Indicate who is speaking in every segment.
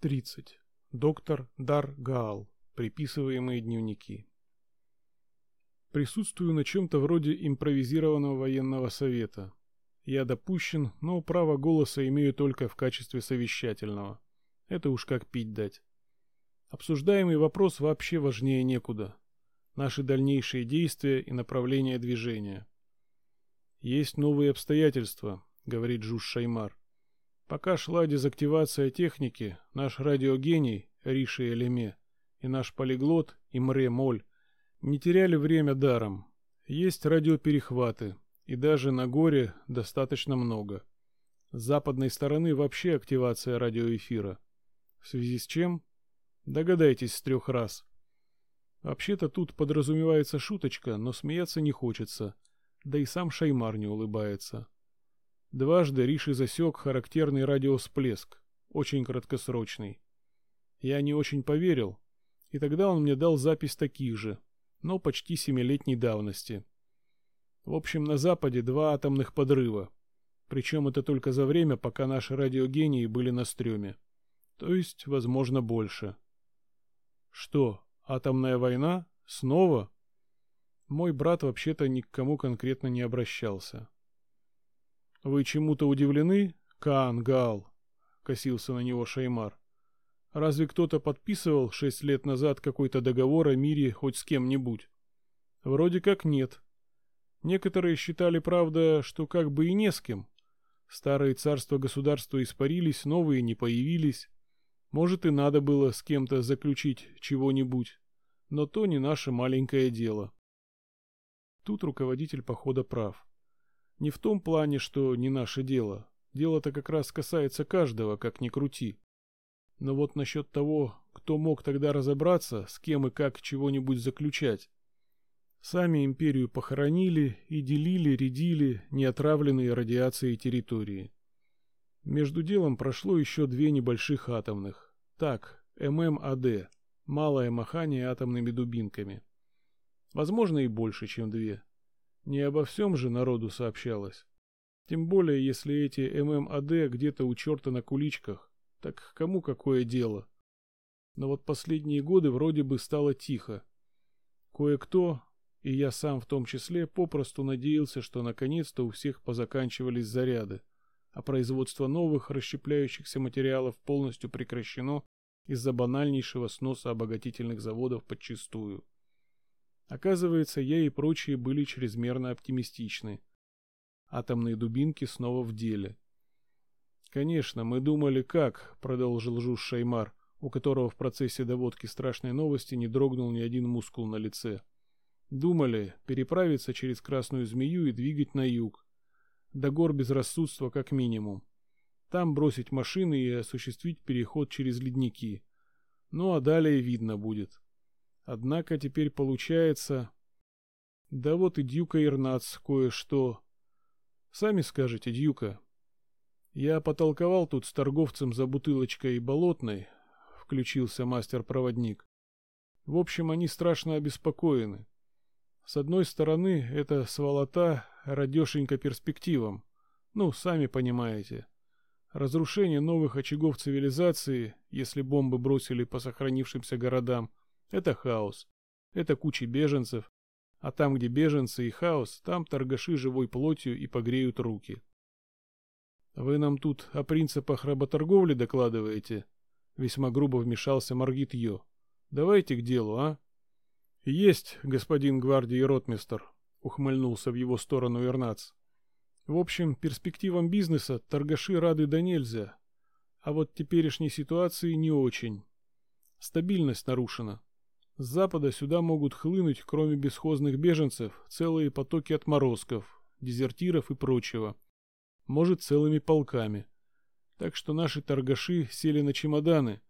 Speaker 1: 30. Доктор Дар Гаал. Приписываемые дневники. Присутствую на чем-то вроде импровизированного военного совета. Я допущен, но право голоса имею только в качестве совещательного. Это уж как пить дать. Обсуждаемый вопрос вообще важнее некуда. Наши дальнейшие действия и направление движения. Есть новые обстоятельства, говорит Жуж Шаймар. Пока шла дезактивация техники, наш радиогений Риши Элеме и наш полиглот Имре Моль не теряли время даром. Есть радиоперехваты, и даже на горе достаточно много. С западной стороны вообще активация радиоэфира. В связи с чем? Догадайтесь с трех раз. Вообще-то тут подразумевается шуточка, но смеяться не хочется, да и сам Шаймар не улыбается. Дважды Риши засек характерный радиосплеск, очень краткосрочный. Я не очень поверил, и тогда он мне дал запись таких же, но почти семилетней давности. В общем, на Западе два атомных подрыва. Причем это только за время, пока наши радиогении были на стреме. То есть, возможно, больше. Что, атомная война? Снова? Мой брат вообще-то ни к кому конкретно не обращался. «Вы чему-то удивлены, Каан Гаал?» — косился на него Шаймар. «Разве кто-то подписывал шесть лет назад какой-то договор о мире хоть с кем-нибудь?» «Вроде как нет. Некоторые считали, правда, что как бы и не с кем. Старые царства-государства испарились, новые не появились. Может, и надо было с кем-то заключить чего-нибудь. Но то не наше маленькое дело». Тут руководитель похода прав. Не в том плане, что не наше дело. Дело-то как раз касается каждого, как ни крути. Но вот насчет того, кто мог тогда разобраться, с кем и как чего-нибудь заключать. Сами империю похоронили и делили, редили неотравленные радиацией территории. Между делом прошло еще две небольших атомных. Так, ММАД, малое махание атомными дубинками. Возможно и больше, чем две. Не обо всем же народу сообщалось. Тем более, если эти ММАД где-то у черта на куличках, так кому какое дело? Но вот последние годы вроде бы стало тихо. Кое-кто, и я сам в том числе, попросту надеялся, что наконец-то у всех позаканчивались заряды, а производство новых расщепляющихся материалов полностью прекращено из-за банальнейшего сноса обогатительных заводов подчистую. Оказывается, я и прочие были чрезмерно оптимистичны. Атомные дубинки снова в деле. Конечно, мы думали, как, продолжил Жуж Шаймар, у которого в процессе доводки страшной новости не дрогнул ни один мускул на лице. Думали переправиться через Красную Змею и двигать на юг. До гор безрассудства как минимум. Там бросить машины и осуществить переход через ледники. Ну а далее видно будет. Однако теперь получается... Да вот и Дюка Ирнац кое-что. Сами скажете, Дюка. Я потолковал тут с торговцем за бутылочкой болотной, включился мастер-проводник. В общем, они страшно обеспокоены. С одной стороны, это сволота радешенько перспективам. Ну, сами понимаете. Разрушение новых очагов цивилизации, если бомбы бросили по сохранившимся городам, это хаос. Это куча беженцев. А там, где беженцы и хаос, там торгаши живой плотью и погреют руки. Вы нам тут о принципах работорговли докладываете? Весьма грубо вмешался Маргит Йо. Давайте к делу, а? Есть, господин гвардии ротмистер, ухмыльнулся в его сторону Ирнац. В общем, перспективам бизнеса торгаши рады да нельзя. А вот теперешней ситуации не очень. Стабильность нарушена. С запада сюда могут хлынуть, кроме бесхозных беженцев, целые потоки отморозков, дезертиров и прочего. Может, целыми полками. Так что наши торгаши сели на чемоданы,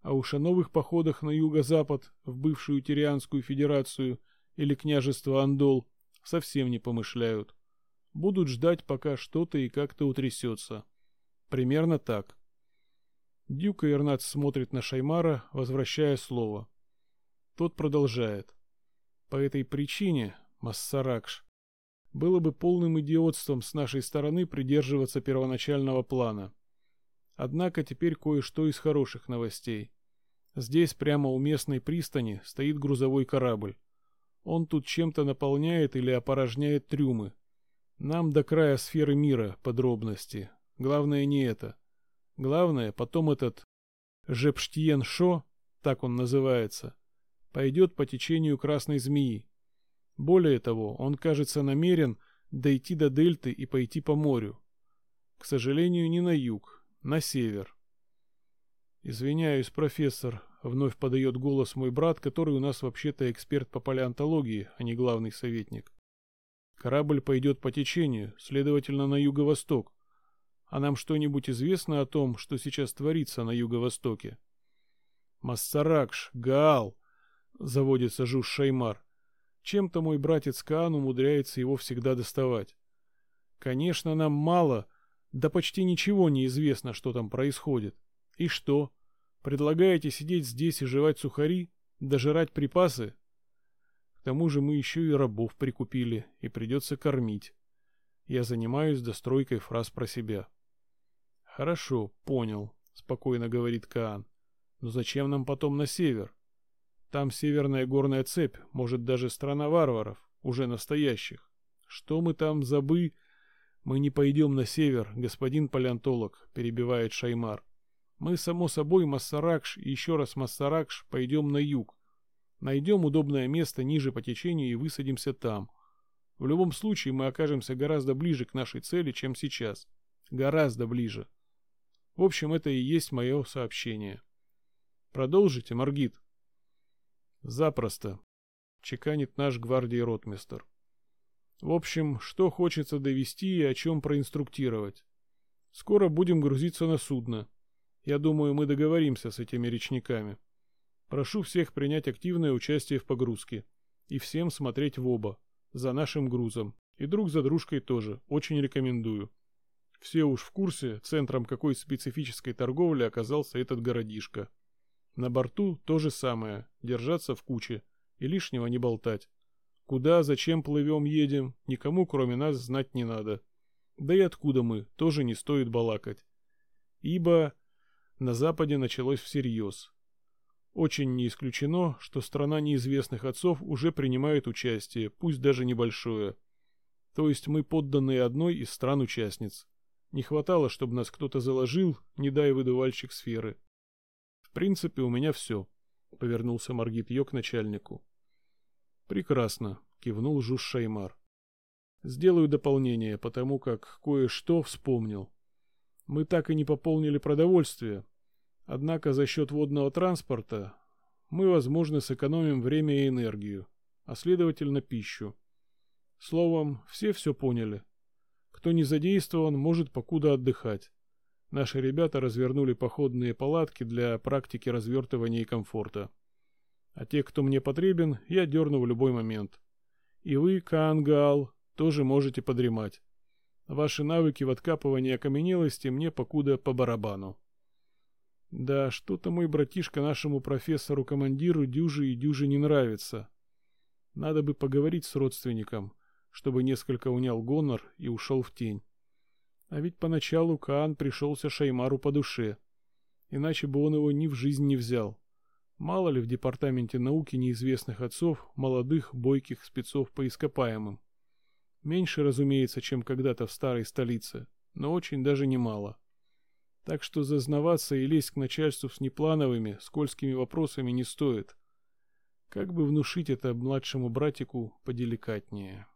Speaker 1: а уж о новых походах на юго-запад, в бывшую Тирианскую Федерацию или княжество Андол, совсем не помышляют. Будут ждать, пока что-то и как-то утрясется. Примерно так. Дюка Ирнац смотрит на Шаймара, возвращая слово. Тот продолжает. По этой причине, Массаракш, было бы полным идиотством с нашей стороны придерживаться первоначального плана. Однако теперь кое-что из хороших новостей. Здесь, прямо у местной пристани, стоит грузовой корабль. Он тут чем-то наполняет или опорожняет трюмы. Нам до края сферы мира подробности. Главное не это. Главное, потом этот Жепштиен Шо, так он называется, пойдет по течению Красной Змеи. Более того, он, кажется, намерен дойти до дельты и пойти по морю. К сожалению, не на юг, на север. Извиняюсь, профессор, вновь подает голос мой брат, который у нас вообще-то эксперт по палеонтологии, а не главный советник. Корабль пойдет по течению, следовательно, на юго-восток. А нам что-нибудь известно о том, что сейчас творится на юго-востоке? Массаракш, Гаал, заводится Жуж Шаймар. Чем-то мой братец Каан умудряется его всегда доставать. Конечно, нам мало, да почти ничего не известно, что там происходит. И что? Предлагаете сидеть здесь и жевать сухари, дожирать припасы? К тому же мы еще и рабов прикупили, и придется кормить. Я занимаюсь достройкой фраз про себя. Хорошо, понял, спокойно говорит Каан. Но зачем нам потом на север? Там северная горная цепь, может даже страна варваров, уже настоящих. Что мы там забы... Мы не пойдем на север, господин палеонтолог, перебивает Шаймар. Мы, само собой, Массаракш и еще раз Массаракш пойдем на юг. Найдем удобное место ниже по течению и высадимся там. В любом случае мы окажемся гораздо ближе к нашей цели, чем сейчас. Гораздо ближе. В общем, это и есть мое сообщение. Продолжите, Маргит. Запросто, чеканит наш гвардии ротмистер. В общем, что хочется довести и о чем проинструктировать. Скоро будем грузиться на судно. Я думаю, мы договоримся с этими речниками. Прошу всех принять активное участие в погрузке. И всем смотреть в оба. За нашим грузом. И друг за дружкой тоже. Очень рекомендую. Все уж в курсе, центром какой специфической торговли оказался этот городишко. На борту то же самое, держаться в куче и лишнего не болтать. Куда, зачем плывем, едем, никому кроме нас знать не надо. Да и откуда мы, тоже не стоит балакать. Ибо на Западе началось всерьез. Очень не исключено, что страна неизвестных отцов уже принимает участие, пусть даже небольшое. То есть мы подданные одной из стран-участниц. Не хватало, чтобы нас кто-то заложил, не дай выдувальщик сферы. В принципе, у меня все. Повернулся Маргит Йо к начальнику. Прекрасно, кивнул Жуш Шаймар. Сделаю дополнение, потому как кое-что вспомнил. Мы так и не пополнили продовольствие. Однако за счет водного транспорта мы, возможно, сэкономим время и энергию, а следовательно пищу. Словом, все все поняли. Кто не задействован, может покуда отдыхать. Наши ребята развернули походные палатки для практики развертывания и комфорта. А те, кто мне потребен, я дерну в любой момент. И вы, Каангал, тоже можете подремать. Ваши навыки в откапывании окаменелости мне покуда по барабану. Да, что-то мой братишка нашему профессору-командиру дюжи и дюжи не нравится. Надо бы поговорить с родственником, чтобы несколько унял гонор и ушел в тень. А ведь поначалу Каан пришелся Шаймару по душе. Иначе бы он его ни в жизнь не взял. Мало ли в департаменте науки неизвестных отцов, молодых, бойких спецов по ископаемым. Меньше, разумеется, чем когда-то в старой столице, но очень даже немало. Так что зазнаваться и лезть к начальству с неплановыми, скользкими вопросами не стоит. Как бы внушить это младшему братику поделикатнее.